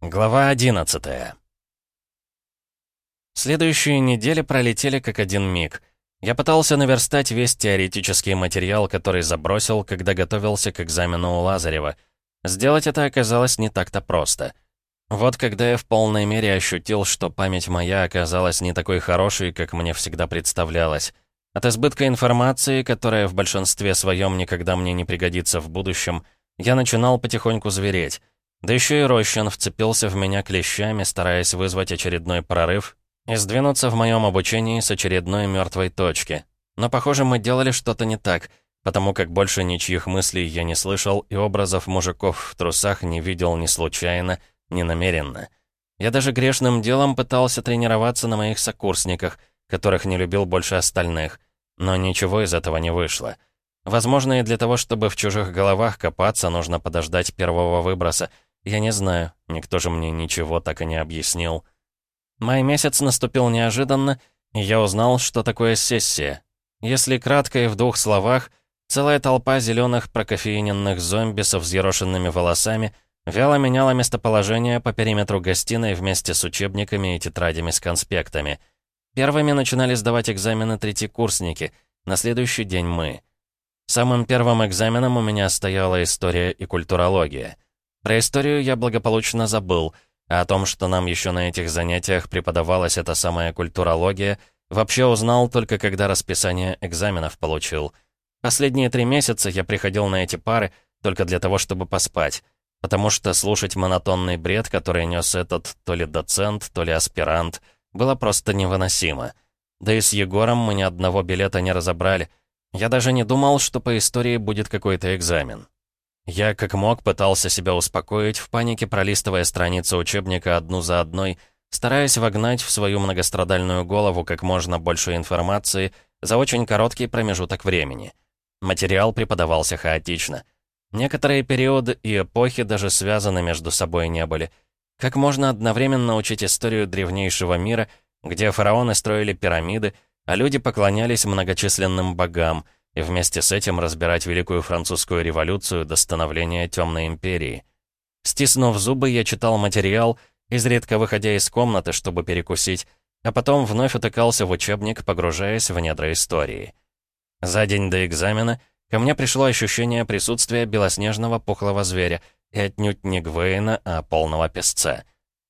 Глава 11 Следующие недели пролетели как один миг. Я пытался наверстать весь теоретический материал, который забросил, когда готовился к экзамену у Лазарева. Сделать это оказалось не так-то просто. Вот когда я в полной мере ощутил, что память моя оказалась не такой хорошей, как мне всегда представлялось. От избытка информации, которая в большинстве своем никогда мне не пригодится в будущем, я начинал потихоньку звереть. Да еще и Рощин вцепился в меня клещами, стараясь вызвать очередной прорыв и сдвинуться в моем обучении с очередной мертвой точки. Но, похоже, мы делали что-то не так, потому как больше ничьих мыслей я не слышал и образов мужиков в трусах не видел ни случайно, ни намеренно. Я даже грешным делом пытался тренироваться на моих сокурсниках, которых не любил больше остальных, но ничего из этого не вышло. Возможно, и для того, чтобы в чужих головах копаться, нужно подождать первого выброса — я не знаю, никто же мне ничего так и не объяснил. Май месяц наступил неожиданно, и я узнал, что такое сессия. Если кратко и в двух словах, целая толпа зеленых прокофеиненных зомби со взъерошенными волосами вяло меняла местоположение по периметру гостиной вместе с учебниками и тетрадями с конспектами. Первыми начинали сдавать экзамены третьекурсники, на следующий день мы. Самым первым экзаменом у меня стояла история и культурология — про историю я благополучно забыл, а о том, что нам еще на этих занятиях преподавалась эта самая культурология, вообще узнал только когда расписание экзаменов получил. Последние три месяца я приходил на эти пары только для того, чтобы поспать, потому что слушать монотонный бред, который нес этот то ли доцент, то ли аспирант, было просто невыносимо. Да и с Егором мы ни одного билета не разобрали. Я даже не думал, что по истории будет какой-то экзамен. Я как мог пытался себя успокоить, в панике пролистывая страницы учебника одну за одной, стараясь вогнать в свою многострадальную голову как можно больше информации за очень короткий промежуток времени. Материал преподавался хаотично. Некоторые периоды и эпохи даже связаны между собой не были. Как можно одновременно учить историю древнейшего мира, где фараоны строили пирамиды, а люди поклонялись многочисленным богам — и вместе с этим разбирать Великую Французскую революцию до становления Темной империи. Стиснув зубы, я читал материал, изредка выходя из комнаты, чтобы перекусить, а потом вновь утыкался в учебник, погружаясь в недра истории. За день до экзамена ко мне пришло ощущение присутствия белоснежного пухлого зверя, и отнюдь не Гвейна, а полного песца.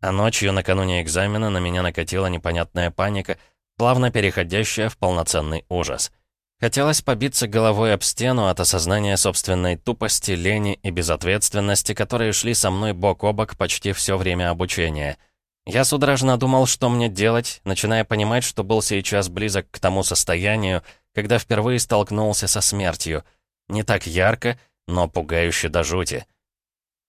А ночью, накануне экзамена, на меня накатила непонятная паника, плавно переходящая в полноценный ужас — Хотелось побиться головой об стену от осознания собственной тупости, лени и безответственности, которые шли со мной бок о бок почти все время обучения. Я судорожно думал, что мне делать, начиная понимать, что был сейчас близок к тому состоянию, когда впервые столкнулся со смертью. Не так ярко, но пугающе до жути.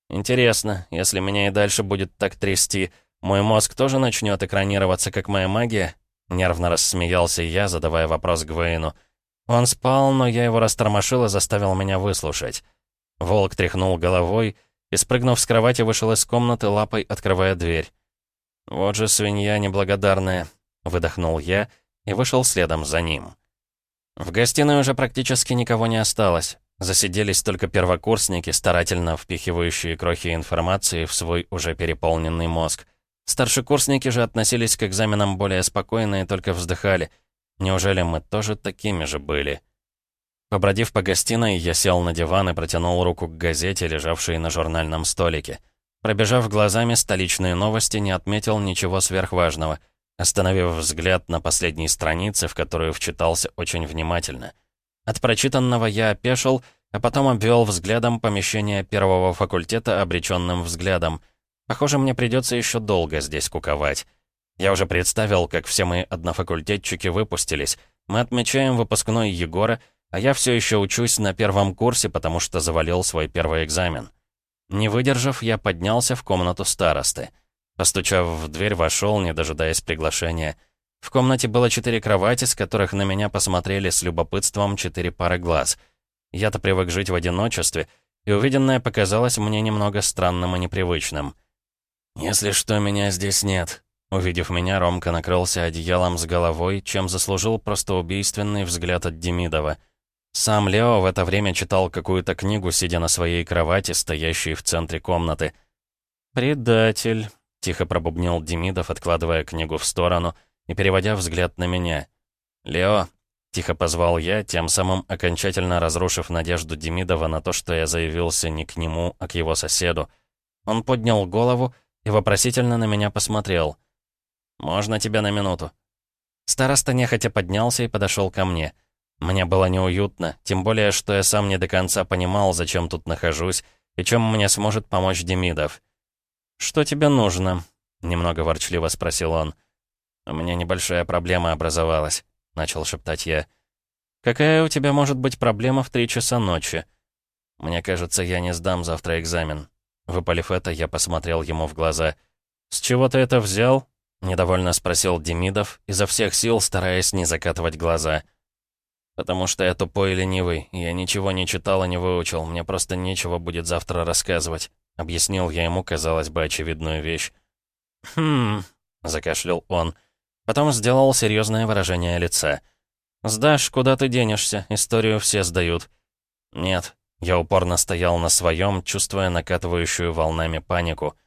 Интересно, если меня и дальше будет так трясти, мой мозг тоже начнет экранироваться, как моя магия? Нервно рассмеялся я, задавая вопрос Гвейну. Он спал, но я его растормошил и заставил меня выслушать. Волк тряхнул головой и, спрыгнув с кровати, вышел из комнаты, лапой открывая дверь. «Вот же свинья неблагодарная», — выдохнул я и вышел следом за ним. В гостиной уже практически никого не осталось. Засиделись только первокурсники, старательно впихивающие крохи информации в свой уже переполненный мозг. Старшекурсники же относились к экзаменам более спокойно и только вздыхали — Неужели мы тоже такими же были? Побродив по гостиной, я сел на диван и протянул руку к газете, лежавшей на журнальном столике. Пробежав глазами столичные новости, не отметил ничего сверхважного, остановив взгляд на последней странице, в которую вчитался очень внимательно. От прочитанного я опешил, а потом обвел взглядом помещение первого факультета обреченным взглядом. Похоже, мне придется еще долго здесь куковать. Я уже представил, как все мои однофакультетчики выпустились. Мы отмечаем выпускной Егора, а я все еще учусь на первом курсе, потому что завалил свой первый экзамен. Не выдержав, я поднялся в комнату старосты. Постучав в дверь, вошел, не дожидаясь приглашения. В комнате было четыре кровати, с которых на меня посмотрели с любопытством четыре пары глаз. Я-то привык жить в одиночестве, и увиденное показалось мне немного странным и непривычным. «Если что, меня здесь нет», Увидев меня, Ромка накрылся одеялом с головой, чем заслужил просто убийственный взгляд от Демидова. Сам Лео в это время читал какую-то книгу, сидя на своей кровати, стоящей в центре комнаты. «Предатель», — тихо пробубнил Демидов, откладывая книгу в сторону и переводя взгляд на меня. «Лео», — тихо позвал я, тем самым окончательно разрушив надежду Демидова на то, что я заявился не к нему, а к его соседу. Он поднял голову и вопросительно на меня посмотрел. «Можно тебя на минуту?» Староста нехотя поднялся и подошел ко мне. Мне было неуютно, тем более, что я сам не до конца понимал, зачем тут нахожусь и чем мне сможет помочь Демидов. «Что тебе нужно?» — немного ворчливо спросил он. «У меня небольшая проблема образовалась», — начал шептать я. «Какая у тебя может быть проблема в три часа ночи?» «Мне кажется, я не сдам завтра экзамен». Выпалив это, я посмотрел ему в глаза. «С чего ты это взял?» Недовольно спросил Демидов, изо всех сил стараясь не закатывать глаза. «Потому что я тупой и ленивый, я ничего не читал и не выучил, мне просто нечего будет завтра рассказывать», объяснил я ему, казалось бы, очевидную вещь. «Хм...» — закашлял он. Потом сделал серьезное выражение лица. «Сдашь, куда ты денешься, историю все сдают». «Нет», — я упорно стоял на своем, чувствуя накатывающую волнами панику.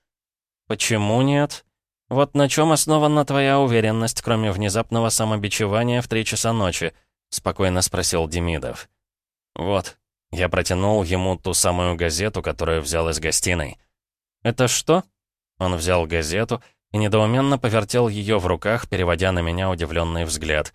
«Почему нет?» «Вот на чем основана твоя уверенность, кроме внезапного самобичевания в три часа ночи?» — спокойно спросил Демидов. «Вот». Я протянул ему ту самую газету, которую взял из гостиной. «Это что?» Он взял газету и недоуменно повертел ее в руках, переводя на меня удивленный взгляд.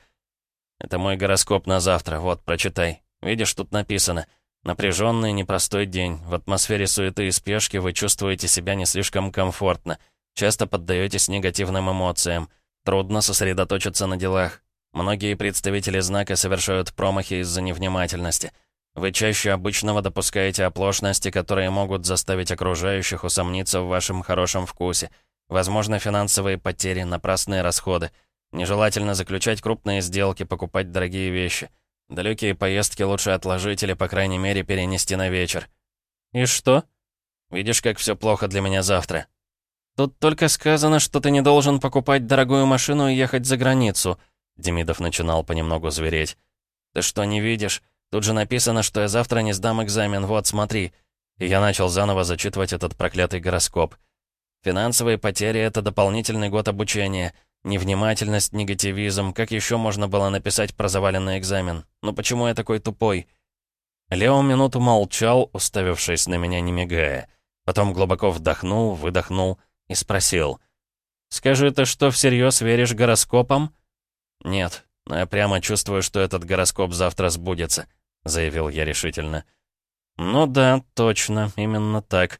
«Это мой гороскоп на завтра, вот, прочитай. Видишь, тут написано. Напряженный, непростой день. В атмосфере суеты и спешки вы чувствуете себя не слишком комфортно. Часто поддаетесь негативным эмоциям. Трудно сосредоточиться на делах. Многие представители знака совершают промахи из-за невнимательности. Вы чаще обычного допускаете оплошности, которые могут заставить окружающих усомниться в вашем хорошем вкусе. Возможно, финансовые потери, напрасные расходы. Нежелательно заключать крупные сделки, покупать дорогие вещи. Далекие поездки лучше отложить или, по крайней мере, перенести на вечер. И что? Видишь, как все плохо для меня завтра. «Тут только сказано, что ты не должен покупать дорогую машину и ехать за границу», Демидов начинал понемногу звереть. «Ты что, не видишь? Тут же написано, что я завтра не сдам экзамен, вот, смотри». И я начал заново зачитывать этот проклятый гороскоп. Финансовые потери — это дополнительный год обучения. Невнимательность, негативизм. Как еще можно было написать про заваленный экзамен? Ну почему я такой тупой? Лео минуту молчал, уставившись на меня, не мигая. Потом глубоко вдохнул, выдохнул — и спросил. «Скажи, ты что, всерьез веришь гороскопам?» «Нет, но я прямо чувствую, что этот гороскоп завтра сбудется», — заявил я решительно. «Ну да, точно, именно так.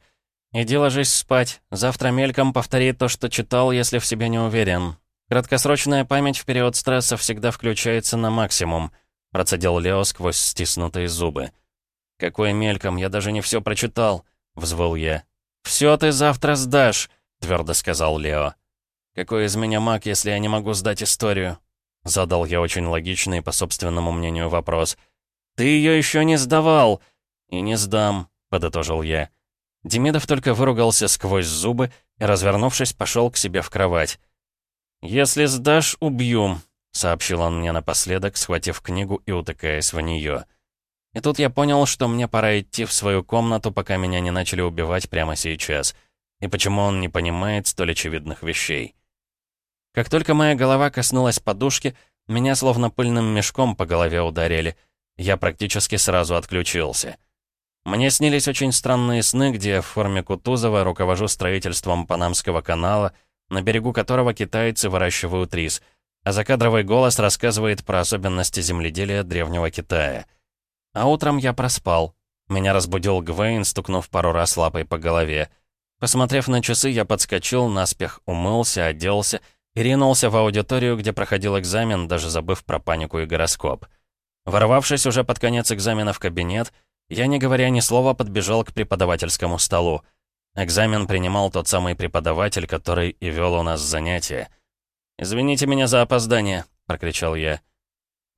Иди ложись спать. Завтра мельком повтори то, что читал, если в себе не уверен. Краткосрочная память в период стресса всегда включается на максимум», — процедил Лео сквозь стиснутые зубы. «Какой мельком? Я даже не все прочитал», — взвыл я. «Все ты завтра сдашь!» Твердо сказал Лео. «Какой из меня маг, если я не могу сдать историю?» Задал я очень логичный, по собственному мнению, вопрос. «Ты ее еще не сдавал!» «И не сдам», — подытожил я. Демидов только выругался сквозь зубы и, развернувшись, пошел к себе в кровать. «Если сдашь, убью», — сообщил он мне напоследок, схватив книгу и утыкаясь в нее. И тут я понял, что мне пора идти в свою комнату, пока меня не начали убивать прямо сейчас — и почему он не понимает столь очевидных вещей. Как только моя голова коснулась подушки, меня словно пыльным мешком по голове ударили. Я практически сразу отключился. Мне снились очень странные сны, где я в форме Кутузова руковожу строительством Панамского канала, на берегу которого китайцы выращивают рис, а закадровый голос рассказывает про особенности земледелия Древнего Китая. А утром я проспал. Меня разбудил Гвейн, стукнув пару раз лапой по голове. Посмотрев на часы, я подскочил, наспех умылся, оделся и ринулся в аудиторию, где проходил экзамен, даже забыв про панику и гороскоп. Ворвавшись уже под конец экзамена в кабинет, я, не говоря ни слова, подбежал к преподавательскому столу. Экзамен принимал тот самый преподаватель, который и вел у нас занятия. «Извините меня за опоздание», — прокричал я.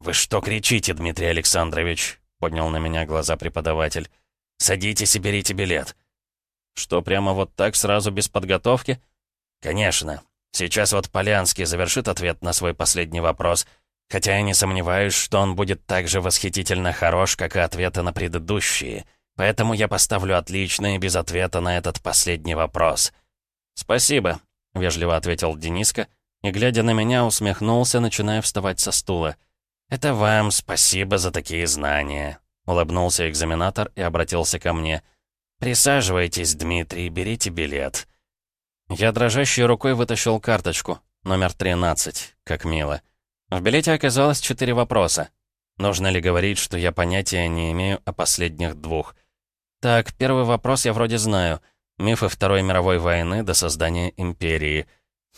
«Вы что кричите, Дмитрий Александрович?» — поднял на меня глаза преподаватель. «Садитесь и берите билет». Что, прямо вот так, сразу без подготовки? Конечно. Сейчас вот Полянский завершит ответ на свой последний вопрос. Хотя я не сомневаюсь, что он будет так же восхитительно хорош, как и ответы на предыдущие. Поэтому я поставлю отлично и без ответа на этот последний вопрос. «Спасибо», — вежливо ответил Дениска, и, глядя на меня, усмехнулся, начиная вставать со стула. «Это вам спасибо за такие знания», — улыбнулся экзаменатор и обратился ко мне. «Присаживайтесь, Дмитрий, берите билет». Я дрожащей рукой вытащил карточку, номер 13, как мило. В билете оказалось четыре вопроса. Нужно ли говорить, что я понятия не имею о последних двух? Так, первый вопрос я вроде знаю. Мифы Второй мировой войны до создания империи.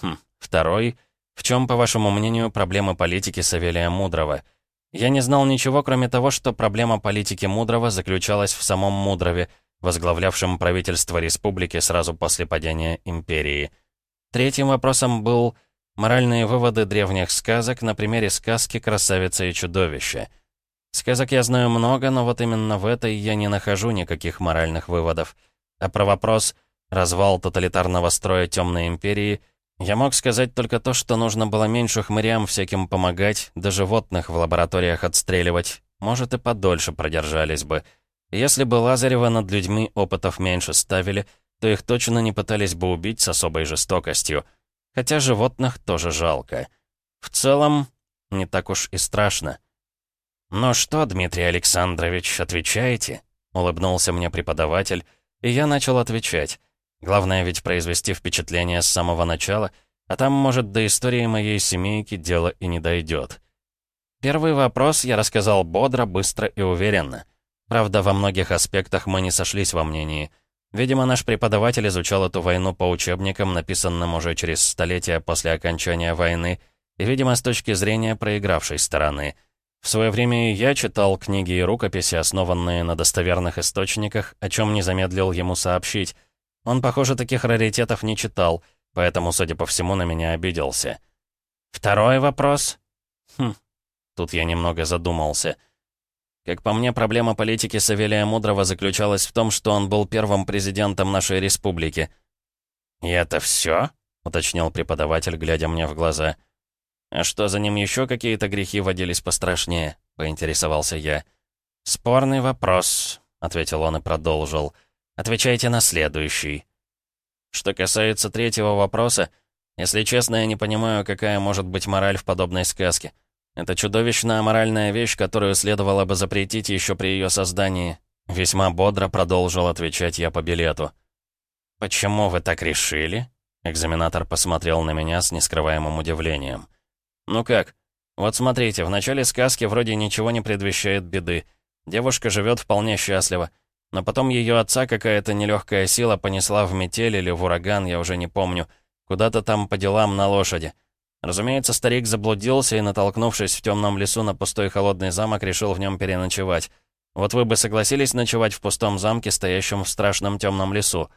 Хм, второй. В чем, по вашему мнению, проблема политики Савелия Мудрого? Я не знал ничего, кроме того, что проблема политики Мудрого заключалась в самом Мудрове, возглавлявшем правительство республики сразу после падения империи. Третьим вопросом был Моральные выводы древних сказок на примере сказки «Красавица и чудовище». Сказок я знаю много, но вот именно в этой я не нахожу никаких моральных выводов. А про вопрос «развал тоталитарного строя Темной Империи» я мог сказать только то, что нужно было меньше хмырям всяким помогать, да животных в лабораториях отстреливать. Может, и подольше продержались бы. Если бы Лазарева над людьми опытов меньше ставили, то их точно не пытались бы убить с особой жестокостью — Хотя животных тоже жалко. В целом, не так уж и страшно. «Ну что, Дмитрий Александрович, отвечаете?» — улыбнулся мне преподаватель, и я начал отвечать. Главное ведь произвести впечатление с самого начала, а там, может, до истории моей семейки дело и не дойдет. Первый вопрос я рассказал бодро, быстро и уверенно. Правда, во многих аспектах мы не сошлись во мнении — Видимо, наш преподаватель изучал эту войну по учебникам, написанным уже через столетия после окончания войны, и, видимо, с точки зрения проигравшей стороны. В свое время я читал книги и рукописи, основанные на достоверных источниках, о чем не замедлил ему сообщить. Он, похоже, таких раритетов не читал, поэтому, судя по всему, на меня обиделся. Второй вопрос. Хм, тут я немного задумался — как по мне, проблема политики Савелия Мудрого заключалась в том, что он был первым президентом нашей республики. «И это все? уточнил преподаватель, глядя мне в глаза. «А что, за ним еще какие-то грехи водились пострашнее?» — поинтересовался я. «Спорный вопрос», — ответил он и продолжил. «Отвечайте на следующий». Что касается третьего вопроса, если честно, я не понимаю, какая может быть мораль в подобной сказке. Это чудовищная моральная вещь, которую следовало бы запретить еще при ее создании. Весьма бодро продолжил отвечать я по билету. «Почему вы так решили?» Экзаменатор посмотрел на меня с нескрываемым удивлением. «Ну как? Вот смотрите, в начале сказки вроде ничего не предвещает беды. Девушка живет вполне счастливо. Но потом ее отца какая-то нелегкая сила понесла в метель или в ураган, я уже не помню. Куда-то там по делам на лошади. Разумеется, старик заблудился и, натолкнувшись в темном лесу на пустой холодный замок, решил в нем переночевать. Вот вы бы согласились ночевать в пустом замке, стоящем в страшном темном лесу?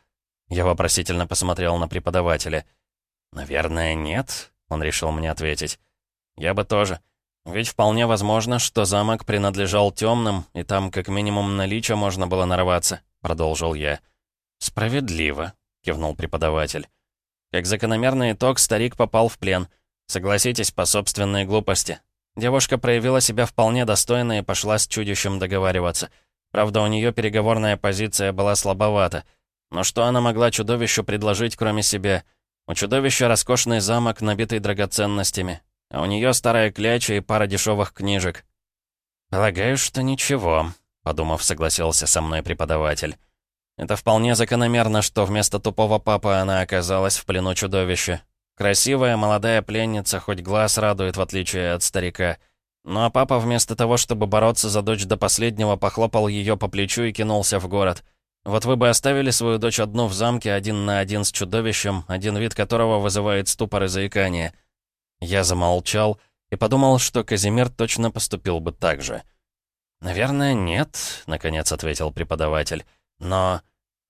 Я вопросительно посмотрел на преподавателя. «Наверное, нет», — он решил мне ответить. «Я бы тоже. Ведь вполне возможно, что замок принадлежал темным, и там как минимум на можно было нарваться», — продолжил я. «Справедливо», — кивнул преподаватель. Как закономерный итог, старик попал в плен — Согласитесь, по собственной глупости. Девушка проявила себя вполне достойно и пошла с чудищем договариваться. Правда, у нее переговорная позиция была слабовата. Но что она могла чудовищу предложить, кроме себя? У чудовища роскошный замок, набитый драгоценностями. А у нее старая кляча и пара дешевых книжек. «Полагаю, что ничего», — подумав, согласился со мной преподаватель. «Это вполне закономерно, что вместо тупого папы она оказалась в плену чудовища. Красивая молодая пленница, хоть глаз радует, в отличие от старика. Ну а папа вместо того, чтобы бороться за дочь до последнего, похлопал ее по плечу и кинулся в город. Вот вы бы оставили свою дочь одну в замке, один на один с чудовищем, один вид которого вызывает ступор и заикание. Я замолчал и подумал, что Казимир точно поступил бы так же. «Наверное, нет», — наконец ответил преподаватель. «Но...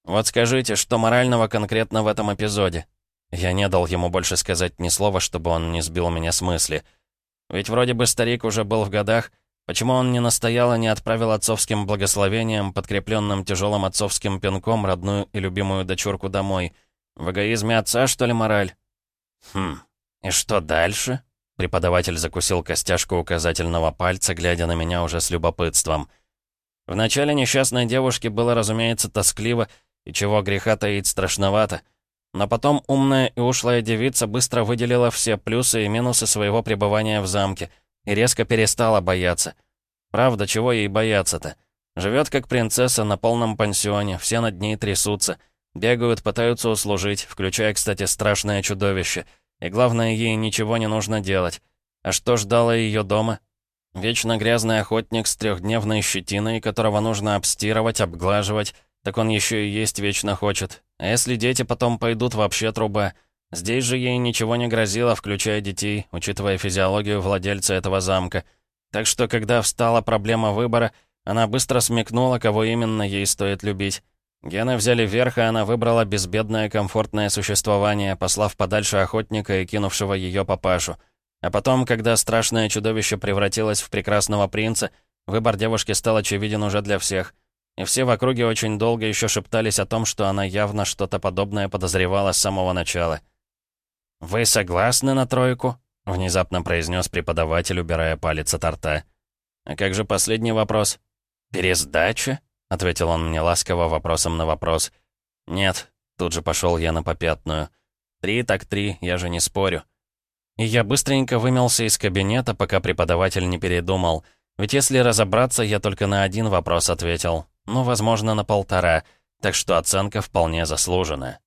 Вот скажите, что морального конкретно в этом эпизоде? Я не дал ему больше сказать ни слова, чтобы он не сбил меня с мысли. Ведь вроде бы старик уже был в годах. Почему он не настоял и не отправил отцовским благословением, подкрепленным тяжелым отцовским пинком, родную и любимую дочурку домой? В эгоизме отца, что ли, мораль? Хм, и что дальше? Преподаватель закусил костяшку указательного пальца, глядя на меня уже с любопытством. Вначале несчастной девушке было, разумеется, тоскливо, и чего греха таить страшновато — Но потом умная и ушлая девица быстро выделила все плюсы и минусы своего пребывания в замке и резко перестала бояться. Правда, чего ей бояться-то? Живет как принцесса на полном пансионе, все над ней трясутся. Бегают, пытаются услужить, включая, кстати, страшное чудовище. И главное, ей ничего не нужно делать. А что ждало ее дома? Вечно грязный охотник с трехдневной щетиной, которого нужно обстирывать, обглаживать, так он еще и есть вечно хочет. А если дети потом пойдут, вообще труба. Здесь же ей ничего не грозило, включая детей, учитывая физиологию владельца этого замка. Так что, когда встала проблема выбора, она быстро смекнула, кого именно ей стоит любить. Гены взяли верх, и она выбрала безбедное комфортное существование, послав подальше охотника и кинувшего ее папашу. А потом, когда страшное чудовище превратилось в прекрасного принца, выбор девушки стал очевиден уже для всех. И все в округе очень долго еще шептались о том, что она явно что-то подобное подозревала с самого начала. «Вы согласны на тройку?» — внезапно произнес преподаватель, убирая палец от рта. «А как же последний вопрос?» «Пересдача?» — ответил он мне ласково вопросом на вопрос. «Нет», — тут же пошел я на попятную. «Три так три, я же не спорю». И я быстренько вымелся из кабинета, пока преподаватель не передумал. Ведь если разобраться, я только на один вопрос ответил. Ну, возможно, на полтора, так что оценка вполне заслуженная.